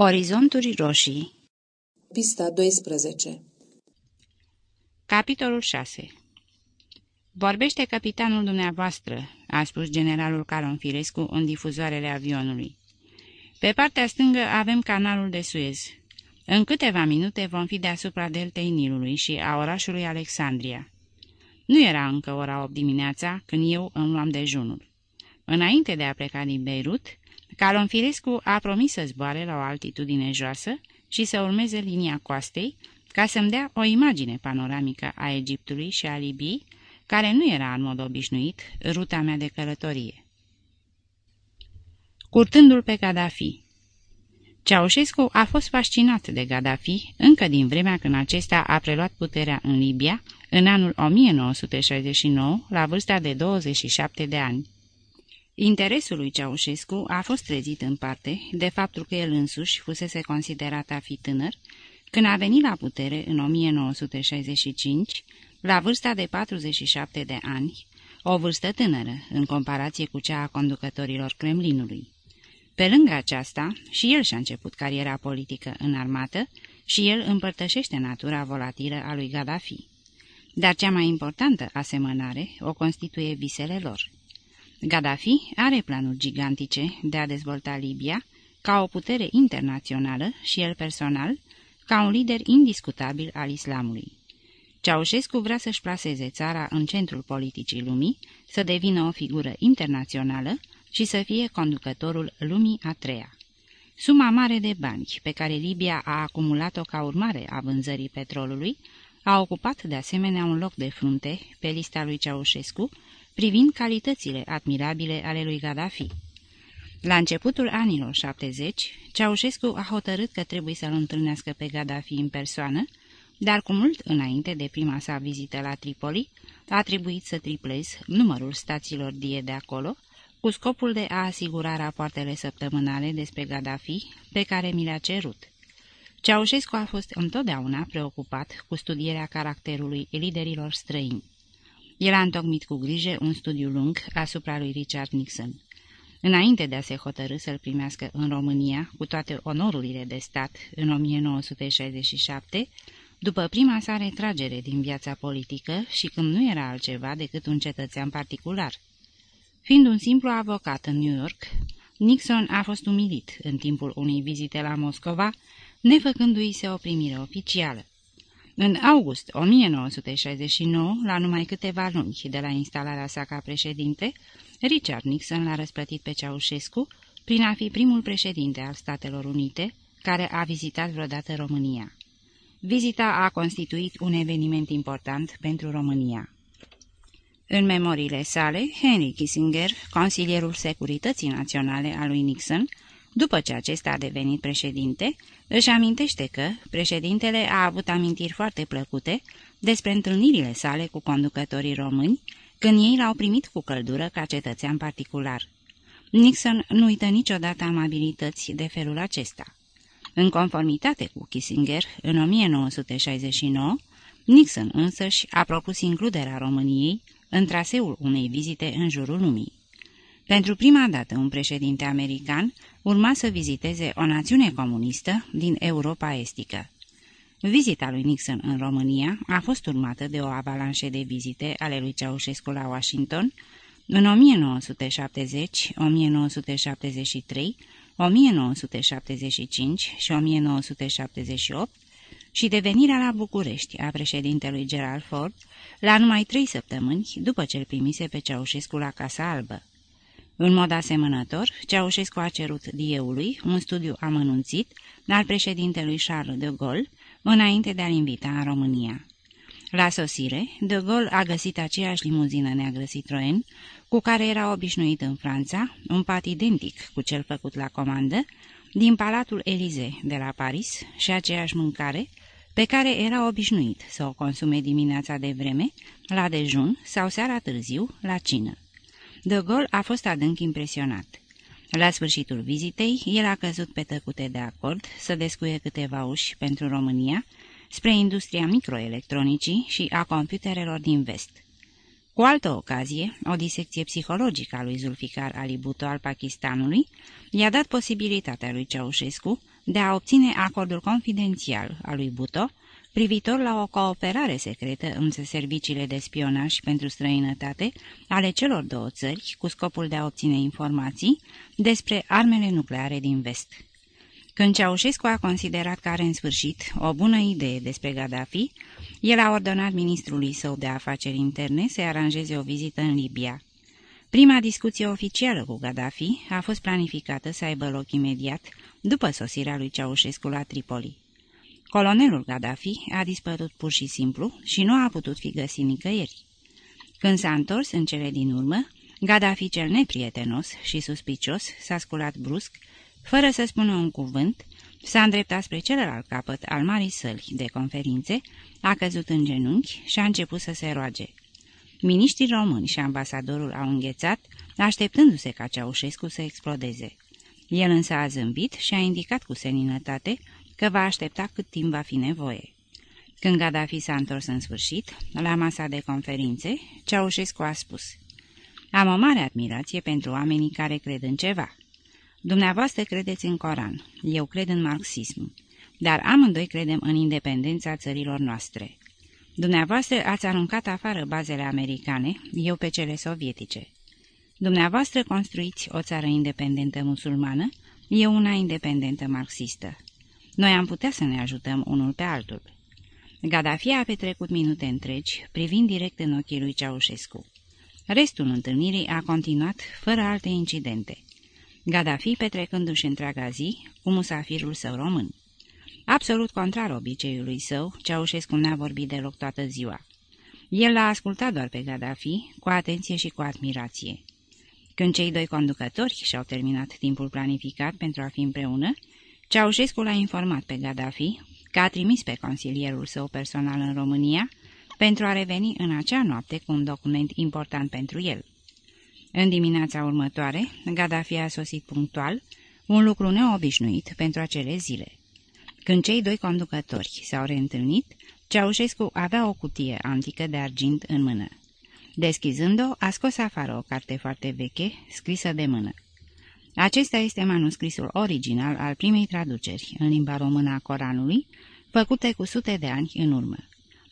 Orizonturi roșii Pista 12 Capitolul 6 Vorbește capitanul dumneavoastră, a spus generalul Caronfirescu în difuzoarele avionului. Pe partea stângă avem canalul de Suez. În câteva minute vom fi deasupra deltei Nilului și a orașului Alexandria. Nu era încă ora 8 dimineața când eu îmi luam dejunul. Înainte de a pleca din Beirut, Calonfirescu a promis să zboare la o altitudine joasă și să urmeze linia coastei, ca să-mi dea o imagine panoramică a Egiptului și a Libiei, care nu era în mod obișnuit ruta mea de călătorie. Curtându-l pe Gaddafi Ceaușescu a fost fascinat de Gaddafi încă din vremea când acesta a preluat puterea în Libia, în anul 1969, la vârsta de 27 de ani. Interesul lui Ceaușescu a fost trezit în parte de faptul că el însuși fusese considerat a fi tânăr când a venit la putere în 1965, la vârsta de 47 de ani, o vârstă tânără în comparație cu cea a conducătorilor Kremlinului. Pe lângă aceasta, și el și-a început cariera politică în armată și el împărtășește natura volatilă a lui Gaddafi. Dar cea mai importantă asemănare o constituie visele lor. Gaddafi are planuri gigantice de a dezvolta Libia ca o putere internațională și el personal ca un lider indiscutabil al islamului. Ceaușescu vrea să-și plaseze țara în centrul politicii lumii, să devină o figură internațională și să fie conducătorul lumii a treia. Suma mare de bani pe care Libia a acumulat-o ca urmare a vânzării petrolului a ocupat de asemenea un loc de frunte pe lista lui Ceaușescu, privind calitățile admirabile ale lui Gaddafi. La începutul anilor 70, Ceaușescu a hotărât că trebuie să-l întâlnească pe Gaddafi în persoană, dar cu mult înainte de prima sa vizită la Tripoli, a trebuit să triplez numărul stațiilor die de acolo, cu scopul de a asigura rapoartele săptămânale despre Gaddafi pe care mi le-a cerut. Ceaușescu a fost întotdeauna preocupat cu studierea caracterului liderilor străini. El a întocmit cu grijă un studiu lung asupra lui Richard Nixon. Înainte de a se hotărâ să-l primească în România, cu toate onorurile de stat, în 1967, după prima sa retragere din viața politică și când nu era altceva decât un cetățean particular. Fiind un simplu avocat în New York, Nixon a fost umilit în timpul unei vizite la Moscova, nefăcându-i se o primire oficială. În august 1969, la numai câteva luni de la instalarea sa ca președinte, Richard Nixon l-a răsplătit pe Ceaușescu prin a fi primul președinte al Statelor Unite care a vizitat vreodată România. Vizita a constituit un eveniment important pentru România. În memoriile sale, Henry Kissinger, consilierul Securității Naționale a lui Nixon, după ce acesta a devenit președinte, își amintește că președintele a avut amintiri foarte plăcute despre întâlnirile sale cu conducătorii români, când ei l-au primit cu căldură ca cetățean particular. Nixon nu uită niciodată amabilități de felul acesta. În conformitate cu Kissinger, în 1969, Nixon însăși a propus includerea României în traseul unei vizite în jurul lumii. Pentru prima dată un președinte american urma să viziteze o națiune comunistă din Europa Estică. Vizita lui Nixon în România a fost urmată de o avalanșă de vizite ale lui Ceaușescu la Washington în 1970, 1973, 1975 și 1978 și devenirea la București a președintelui Gerald Ford la numai trei săptămâni după ce îl primise pe Ceaușescu la Casa Albă. În mod asemănător, Ceaușescu a cerut dieului un studiu amănunțit al președintelui Charles de Gaulle înainte de a-l invita în România. La sosire, de Gaulle a găsit aceeași limuzină neagră Citroen, cu care era obișnuit în Franța, un pat identic cu cel făcut la comandă, din Palatul Elize de la Paris și aceeași mâncare, pe care era obișnuit să o consume dimineața de vreme, la dejun sau seara târziu, la cină. De Gaulle a fost adânc impresionat. La sfârșitul vizitei, el a căzut pe tăcute de acord să descuie câteva uși pentru România spre industria microelectronicii și a computerelor din vest. Cu altă ocazie, o disecție psihologică a lui Zulficar Ali Bhutto al Pakistanului i-a dat posibilitatea lui Ceaușescu, de a obține acordul confidențial al lui Buto privitor la o cooperare secretă între serviciile de spionaj pentru străinătate ale celor două țări cu scopul de a obține informații despre armele nucleare din vest. Când Ceaușescu a considerat că are în sfârșit o bună idee despre Gaddafi, el a ordonat ministrului său de afaceri interne să aranjeze o vizită în Libia. Prima discuție oficială cu Gaddafi a fost planificată să aibă loc imediat după sosirea lui Ceaușescu la Tripoli. Colonelul Gaddafi a dispărut pur și simplu și nu a putut fi găsit nicăieri. Când s-a întors în cele din urmă, Gaddafi cel neprietenos și suspicios s-a sculat brusc, fără să spună un cuvânt, s-a îndreptat spre celălalt capăt al marii săli de conferințe, a căzut în genunchi și a început să se roage. Miniștrii români și ambasadorul au înghețat, așteptându-se ca Ceaușescu să explodeze. El însă a zâmbit și a indicat cu seninătate că va aștepta cât timp va fi nevoie. Când Gaddafi s-a întors în sfârșit, la masa de conferințe, Ceaușescu a spus Am o mare admirație pentru oamenii care cred în ceva. Dumneavoastră credeți în Coran, eu cred în marxism, dar amândoi credem în independența țărilor noastre. Dumneavoastră ați aruncat afară bazele americane, eu pe cele sovietice. Dumneavoastră construiți o țară independentă musulmană, eu una independentă marxistă. Noi am putea să ne ajutăm unul pe altul. Gaddafi a petrecut minute întregi, privind direct în ochii lui Ceaușescu. Restul întâlnirii a continuat fără alte incidente. Gaddafi petrecându-și întreaga zi cu musafirul său român. Absolut contrar obiceiului său, Ceaușescu n-a vorbit deloc toată ziua. El l-a ascultat doar pe Gaddafi, cu atenție și cu admirație. Când cei doi conducători și-au terminat timpul planificat pentru a fi împreună, Ceaușescu l-a informat pe Gaddafi că a trimis pe consilierul său personal în România pentru a reveni în acea noapte cu un document important pentru el. În dimineața următoare, Gaddafi a sosit punctual, un lucru neobișnuit pentru acele zile. Când cei doi conducători s-au reîntâlnit, Ceaușescu avea o cutie antică de argint în mână. Deschizând-o, a scos afară o carte foarte veche, scrisă de mână. Acesta este manuscrisul original al primei traduceri în limba română a Coranului, făcute cu sute de ani în urmă.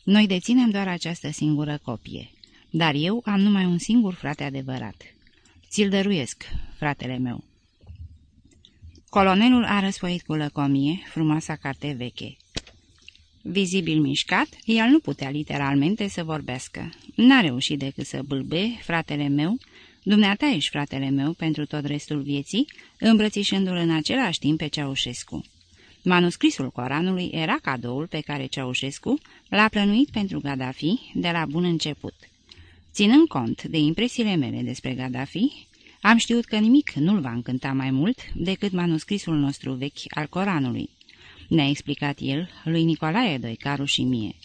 Noi deținem doar această singură copie, dar eu am numai un singur frate adevărat. Ți-l dăruiesc, fratele meu. Colonelul a răsfoit cu lăcomie frumoasa carte veche. Vizibil mișcat, el nu putea literalmente să vorbească. N-a reușit decât să bâlbe, fratele meu, Dumneata ești fratele meu pentru tot restul vieții, îmbrățișându-l în același timp pe Ceaușescu. Manuscrisul Coranului era cadoul pe care Ceaușescu l-a plănuit pentru Gaddafi de la bun început. Ținând cont de impresiile mele despre Gaddafi, am știut că nimic nu-l va încânta mai mult decât manuscrisul nostru vechi al Coranului. Ne-a explicat el lui Nicolae Doicaru și mie.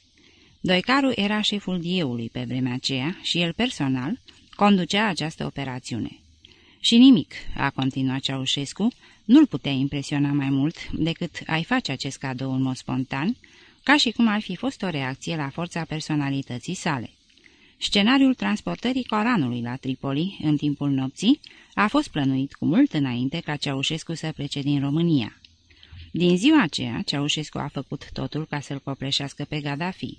Doicaru era șeful dieului pe vremea aceea și el personal conducea această operațiune. Și nimic, a continuat Ceaușescu, nu-l putea impresiona mai mult decât ai face acest cadou în mod spontan, ca și cum ar fi fost o reacție la forța personalității sale. Scenariul transportării Coranului la Tripoli în timpul nopții a fost plănuit cu mult înainte ca Ceaușescu să plece din România. Din ziua aceea, Ceaușescu a făcut totul ca să-l copleșească pe Gaddafi.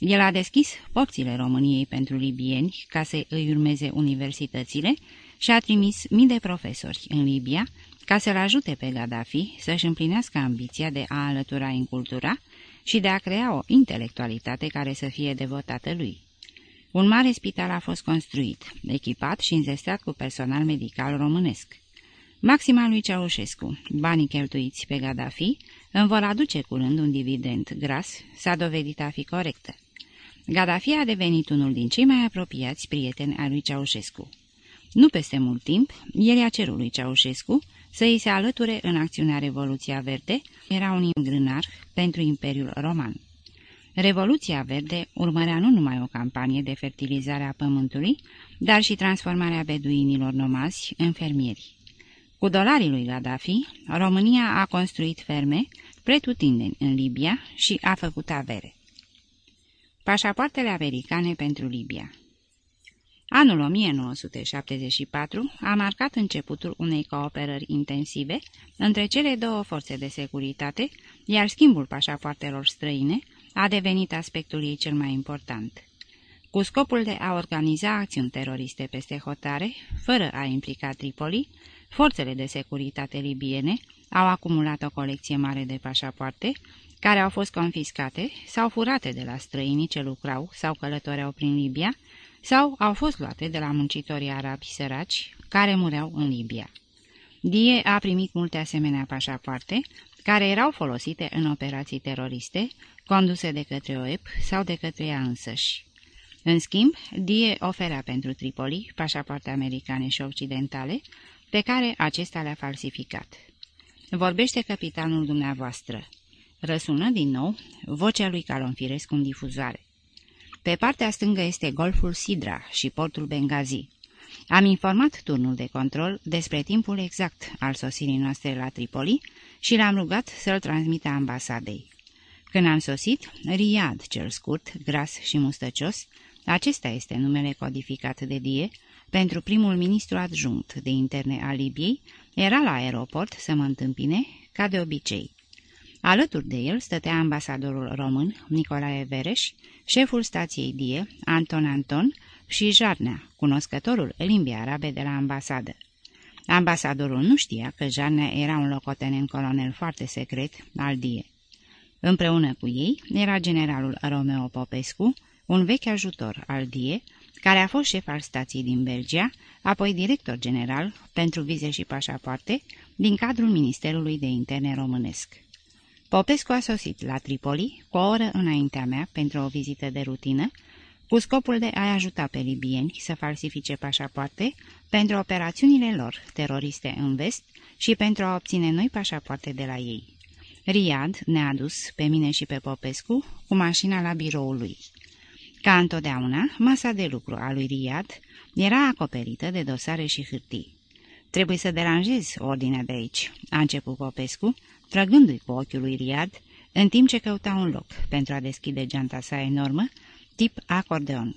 El a deschis porțile României pentru libieni ca să îi urmeze universitățile și a trimis mii de profesori în Libia ca să-l ajute pe Gaddafi să-și împlinească ambiția de a alătura în cultura și de a crea o intelectualitate care să fie devotată lui. Un mare spital a fost construit, echipat și înzestrat cu personal medical românesc. Maxima lui Ceaușescu, banii cheltuiți pe Gaddafi, îmi vor aduce curând un dividend gras, s-a dovedit a fi corectă. Gaddafi a devenit unul din cei mai apropiați prieteni al lui Ceaușescu. Nu peste mult timp, el i-a cerut lui Ceaușescu să îi se alăture în acțiunea Revoluția Verde, era un ingrânar pentru Imperiul Roman. Revoluția Verde urmărea nu numai o campanie de fertilizare a pământului, dar și transformarea beduinilor nomazi în fermieri. Cu dolarii lui Gaddafi, România a construit ferme pretutindeni în Libia și a făcut avere. Pașapoartele americane pentru Libia Anul 1974 a marcat începutul unei cooperări intensive între cele două forțe de securitate, iar schimbul pașapoartelor străine a devenit aspectul ei cel mai important. Cu scopul de a organiza acțiuni teroriste peste hotare, fără a implica Tripoli, forțele de securitate libiene au acumulat o colecție mare de pașapoarte, care au fost confiscate sau furate de la străinii ce lucrau sau călătoreau prin Libia, sau au fost luate de la muncitorii arabi săraci care mureau în Libia. Die a primit multe asemenea pașapoarte, care erau folosite în operații teroriste, conduse de către OEP sau de către ea însăși. În schimb, Die oferea pentru Tripoli pașapoarte americane și occidentale, pe care acesta le-a falsificat. Vorbește capitanul dumneavoastră. Răsună din nou vocea lui Calonfirescu în difuzoare. Pe partea stângă este golful Sidra și portul Benghazi. Am informat turnul de control despre timpul exact al sosirii noastre la Tripoli și l-am rugat să-l transmită ambasadei. Când am sosit, Riad, cel scurt, gras și mustăcios, acesta este numele codificat de Die, pentru primul ministru adjunct de interne al Libiei, era la aeroport să mă întâmpine, ca de obicei. Alături de el stătea ambasadorul român, Nicolae Vereș, șeful stației Die, Anton Anton, și Jarnea, cunoscătorul limbii arabe de la ambasadă. Ambasadorul nu știa că Jarnea era un locotenent colonel foarte secret al Die. Împreună cu ei era generalul Romeo Popescu, un vechi ajutor al Die, care a fost șef al stației din Belgia, apoi director general pentru vize și pașapoarte din cadrul Ministerului de Interne românesc. Popescu a sosit la Tripoli cu o oră înaintea mea pentru o vizită de rutină, cu scopul de a ajuta pe libieni să falsifice pașapoarte pentru operațiunile lor teroriste în vest și pentru a obține noi pașapoarte de la ei. Riad ne-a dus, pe mine și pe Popescu, cu mașina la biroul lui. Ca întotdeauna, masa de lucru a lui Riad era acoperită de dosare și hârtii. Trebuie să deranjezi ordinea de aici," a început Popescu, trăgându-i cu ochiul lui Riad, în timp ce căuta un loc pentru a deschide geanta sa enormă, tip acordeon.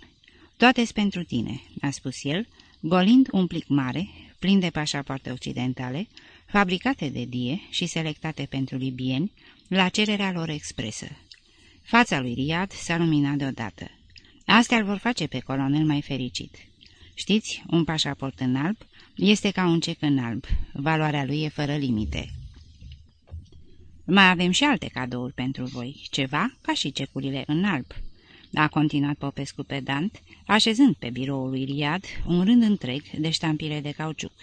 toate pentru tine," a spus el, golind un plic mare, plin de pașapoarte occidentale, fabricate de die și selectate pentru libieni, la cererea lor expresă. Fața lui Riad s-a luminat deodată. Astea îl vor face pe colonel mai fericit. Știți, un pașaport în alb este ca un cec în alb. Valoarea lui e fără limite. Mai avem și alte cadouri pentru voi, ceva ca și cecurile în alb. A continuat Popescu pedant, așezând pe biroul lui Riad un rând întreg de ștampile de cauciuc.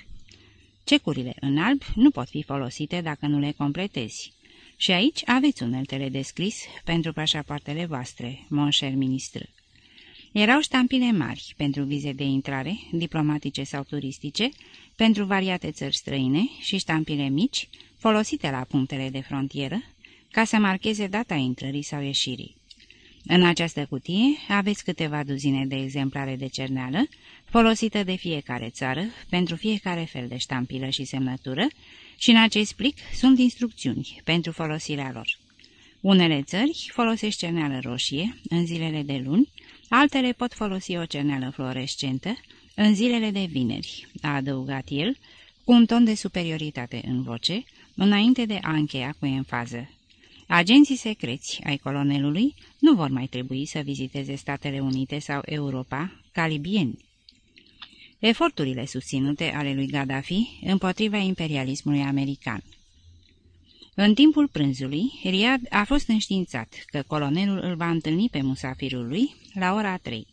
Cecurile în alb nu pot fi folosite dacă nu le completezi. Și aici aveți uneltele de scris pentru pașapoartele voastre, mon cher ministru. Erau ștampile mari pentru vize de intrare, diplomatice sau turistice, pentru variate țări străine și ștampile mici, folosite la punctele de frontieră, ca să marcheze data intrării sau ieșirii. În această cutie aveți câteva duzine de exemplare de cerneală, folosită de fiecare țară, pentru fiecare fel de ștampilă și semnătură, și în acest plic sunt instrucțiuni pentru folosirea lor. Unele țări folosesc cerneală roșie în zilele de luni, altele pot folosi o cerneală fluorescentă în zilele de vineri, a adăugat el, cu un ton de superioritate în voce, înainte de a încheia cu enfază. Agenții secreți ai colonelului nu vor mai trebui să viziteze Statele Unite sau Europa ca libieni. Eforturile susținute ale lui Gaddafi împotriva imperialismului american În timpul prânzului, Riad a fost înștiințat că colonelul îl va întâlni pe musafirul lui la ora 3.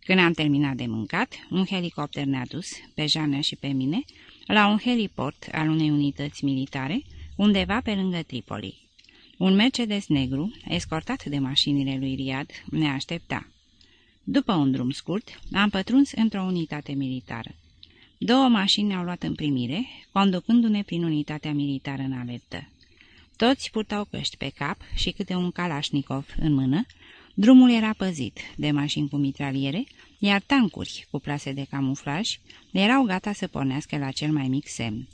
Când am terminat de mâncat, un helicopter ne-a dus, pe Janea și pe mine, la un heliport al unei unități militare, undeva pe lângă Tripoli. Un Mercedes negru, escortat de mașinile lui Riad, ne aștepta. După un drum scurt, am pătruns într-o unitate militară. Două mașini ne-au luat în primire, conducându-ne prin unitatea militară în alertă. Toți purtau căști pe cap și câte un kalașnicov în mână, Drumul era păzit de mașini cu mitraliere, iar tancuri cu plase de camuflaj erau gata să pornească la cel mai mic semn.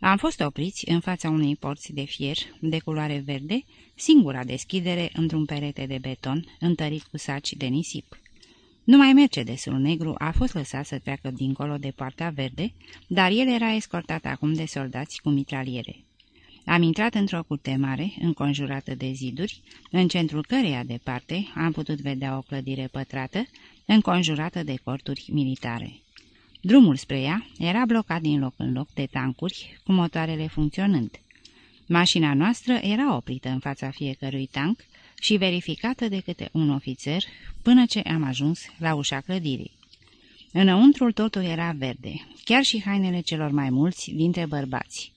Am fost opriți în fața unei porți de fier de culoare verde, singura deschidere într-un perete de beton întărit cu saci de nisip. Numai Mercedesul negru a fost lăsat să treacă dincolo de partea verde, dar el era escortat acum de soldați cu mitraliere. Am intrat într-o curte mare, înconjurată de ziduri, în centrul căreia departe am putut vedea o clădire pătrată, înconjurată de corturi militare. Drumul spre ea era blocat din loc în loc de tancuri, cu motoarele funcționând. Mașina noastră era oprită în fața fiecărui tank și verificată de câte un ofițer până ce am ajuns la ușa clădirii. Înăuntrul totul era verde, chiar și hainele celor mai mulți dintre bărbați.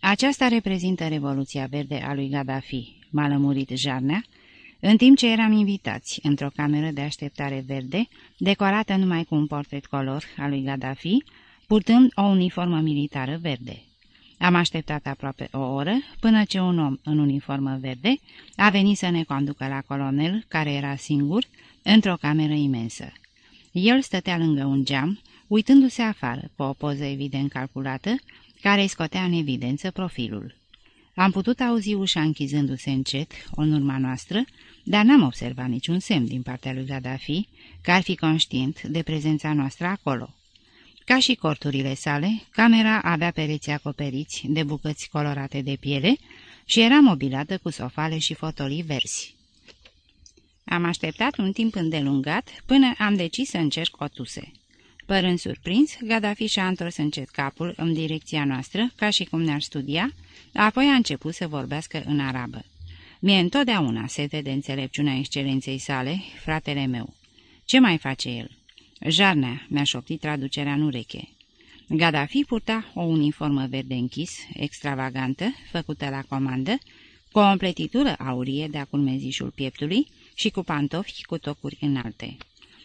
Aceasta reprezintă Revoluția Verde a lui Gaddafi, m-a lămurit Jarnea, în timp ce eram invitați într-o cameră de așteptare verde, decorată numai cu un portret color al lui Gaddafi, purtând o uniformă militară verde. Am așteptat aproape o oră până ce un om în uniformă verde a venit să ne conducă la colonel, care era singur, într-o cameră imensă. El stătea lângă un geam, uitându-se afară, cu o poză evident calculată, care îi scotea în evidență profilul. Am putut auzi ușa închizându-se încet, în urma noastră, dar n-am observat niciun semn din partea lui Gaddafi, că ar fi conștient de prezența noastră acolo. Ca și corturile sale, camera avea pereții acoperiți de bucăți colorate de piele și era mobilată cu sofale și fotolii verzi. Am așteptat un timp îndelungat până am decis să încerc o tuse. Părând surprins, Gaddafi și-a întors încet capul în direcția noastră, ca și cum ne-ar studia, apoi a început să vorbească în arabă. Mie întotdeauna sete de înțelepciunea excelenței sale, fratele meu. Ce mai face el? Jarnea, mi-a șoptit traducerea în ureche. Gaddafi purta o uniformă verde închis, extravagantă, făcută la comandă, cu o împletitură aurie de-a culmezișul pieptului și cu pantofi cu tocuri înalte.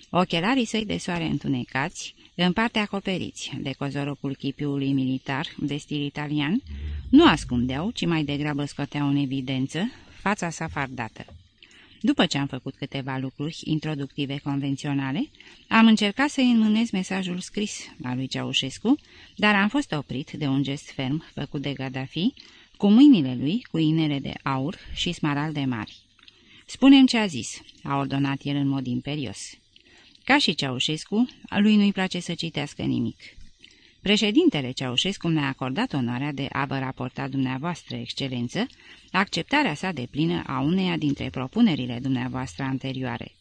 Ochelarii săi de soare întunecați, în parte acoperiți de cozorocul chipiului militar de stil italian, nu ascundeau, ci mai degrabă scoteau în evidență fața sa fardată. După ce am făcut câteva lucruri introductive convenționale, am încercat să-i înmânez mesajul scris al lui Ceaușescu, dar am fost oprit de un gest ferm făcut de Gaddafi, cu mâinile lui cu inele de aur și smaralde mari. Spune-mi ce a zis," a ordonat el în mod imperios. Ca și Ceaușescu, lui nu-i place să citească nimic. Președintele Ceaușescu mi-a acordat onoarea de a vă raporta dumneavoastră, excelență, acceptarea sa de plină a uneia dintre propunerile dumneavoastră anterioare.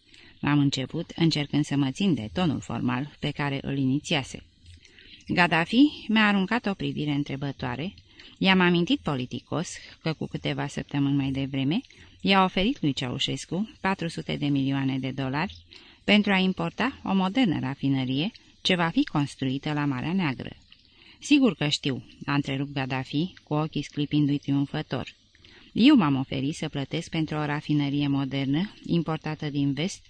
Am început încercând să mă țin de tonul formal pe care îl inițiase. Gaddafi mi-a aruncat o privire întrebătoare, i-am amintit politicos că cu câteva săptămâni mai devreme i-a oferit lui Ceaușescu 400 de milioane de dolari pentru a importa o modernă rafinărie ce va fi construită la Marea Neagră. Sigur că știu, a întrerupt Gaddafi, cu ochii sclipindu-i triumfător. Eu m-am oferit să plătesc pentru o rafinărie modernă, importată din vest,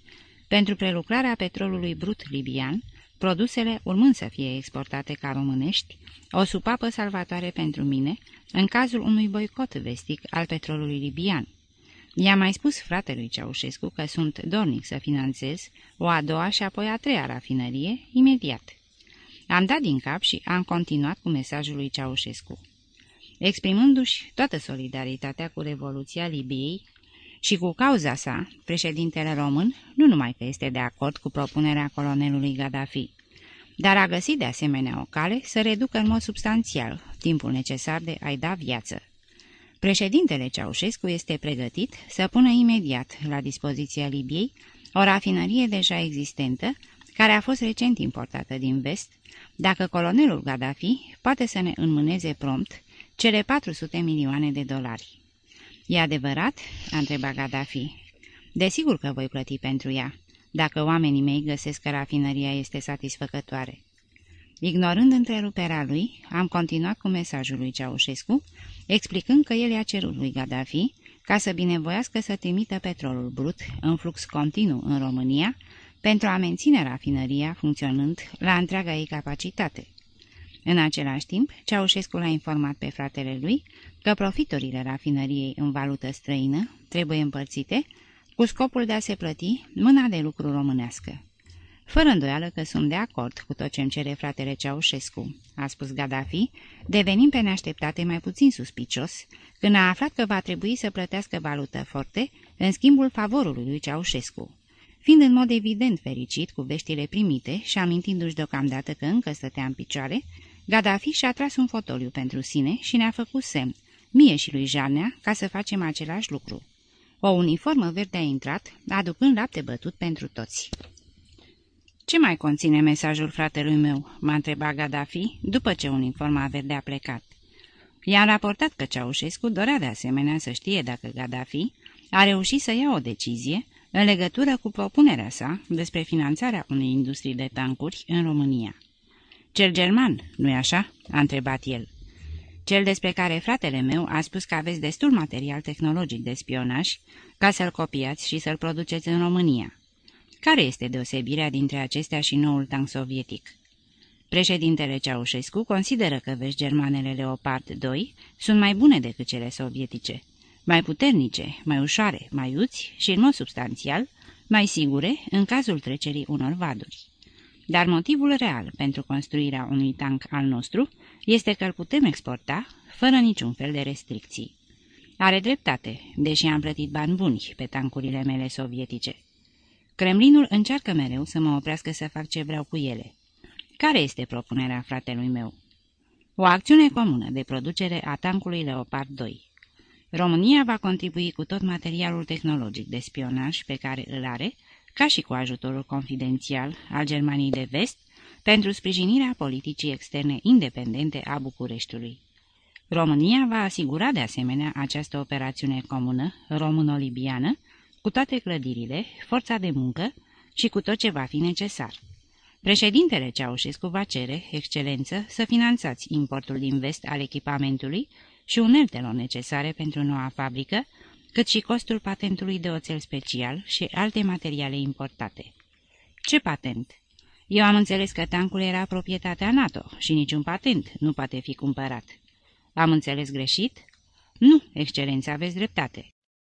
pentru prelucrarea petrolului brut libian, produsele urmând să fie exportate ca românești, o supapă salvatoare pentru mine, în cazul unui boicot vestic al petrolului libian. I-a mai spus fratelui Ceaușescu că sunt dornic să finanțez o a doua și apoi a treia rafinărie, imediat. Am dat din cap și am continuat cu mesajul lui Ceaușescu. Exprimându-și toată solidaritatea cu Revoluția Libiei și cu cauza sa, președintele român nu numai că este de acord cu propunerea colonelului Gaddafi, dar a găsit de asemenea o cale să reducă în mod substanțial timpul necesar de a-i da viață. Președintele Ceaușescu este pregătit să pună imediat la dispoziția Libiei o rafinărie deja existentă, care a fost recent importată din vest, dacă colonelul Gaddafi poate să ne înmâneze prompt cele 400 milioane de dolari. E adevărat?" a întrebat Gaddafi. Desigur că voi plăti pentru ea, dacă oamenii mei găsesc că rafinăria este satisfăcătoare. Ignorând întreruperea lui, am continuat cu mesajul lui Ceaușescu, explicând că el i-a cerut lui Gaddafi ca să binevoiască să trimită petrolul brut în flux continuu în România pentru a menține rafinăria funcționând la întreaga ei capacitate. În același timp, Ceaușescu l-a informat pe fratele lui că profiturile rafinăriei în valută străină trebuie împărțite cu scopul de a se plăti mâna de lucru românească. Fără îndoială că sunt de acord cu tot ce-mi cere fratele Ceaușescu, a spus Gaddafi, devenind pe neașteptate mai puțin suspicios, când a aflat că va trebui să plătească valută forte în schimbul favorului lui Ceaușescu. Fiind în mod evident fericit cu veștile primite și amintindu-și deocamdată că încă stătea în picioare, Gaddafi și-a tras un fotoliu pentru sine și ne-a făcut semn, mie și lui Jarnea, ca să facem același lucru. O uniformă verde a intrat, aducând lapte bătut pentru toți. Ce mai conține mesajul fratelui meu?" m-a întrebat Gaddafi, după ce uniforma verde a plecat. I-am raportat că Ceaușescu dorea de asemenea să știe dacă Gaddafi a reușit să ia o decizie în legătură cu propunerea sa despre finanțarea unei industrii de tancuri în România. Cel german, nu-i așa?" a întrebat el. Cel despre care fratele meu a spus că aveți destul material tehnologic de spionaj ca să-l copiați și să-l produceți în România. Care este deosebirea dintre acestea și noul tank sovietic? Președintele Ceaușescu consideră că vești germanele Leopard 2 sunt mai bune decât cele sovietice, mai puternice, mai ușoare, mai uți și, în mod substanțial, mai sigure în cazul trecerii unor vaduri. Dar motivul real pentru construirea unui tank al nostru este că îl putem exporta fără niciun fel de restricții. Are dreptate, deși am plătit bani buni pe tancurile mele sovietice. Kremlinul încearcă mereu să mă oprească să fac ce vreau cu ele. Care este propunerea fratelui meu? O acțiune comună de producere a tancului Leopard 2. România va contribui cu tot materialul tehnologic de spionaj pe care îl are, ca și cu ajutorul confidențial al Germaniei de Vest, pentru sprijinirea politicii externe independente a Bucureștiului. România va asigura de asemenea această operațiune comună româno-libiană cu toate clădirile, forța de muncă și cu tot ce va fi necesar. Președintele Ceaușescu va cere, excelență, să finanțați importul din vest al echipamentului și uneltelor necesare pentru noua fabrică, cât și costul patentului de oțel special și alte materiale importate. Ce patent? Eu am înțeles că tancul era proprietatea NATO și niciun patent nu poate fi cumpărat. Am înțeles greșit? Nu, excelență, aveți dreptate.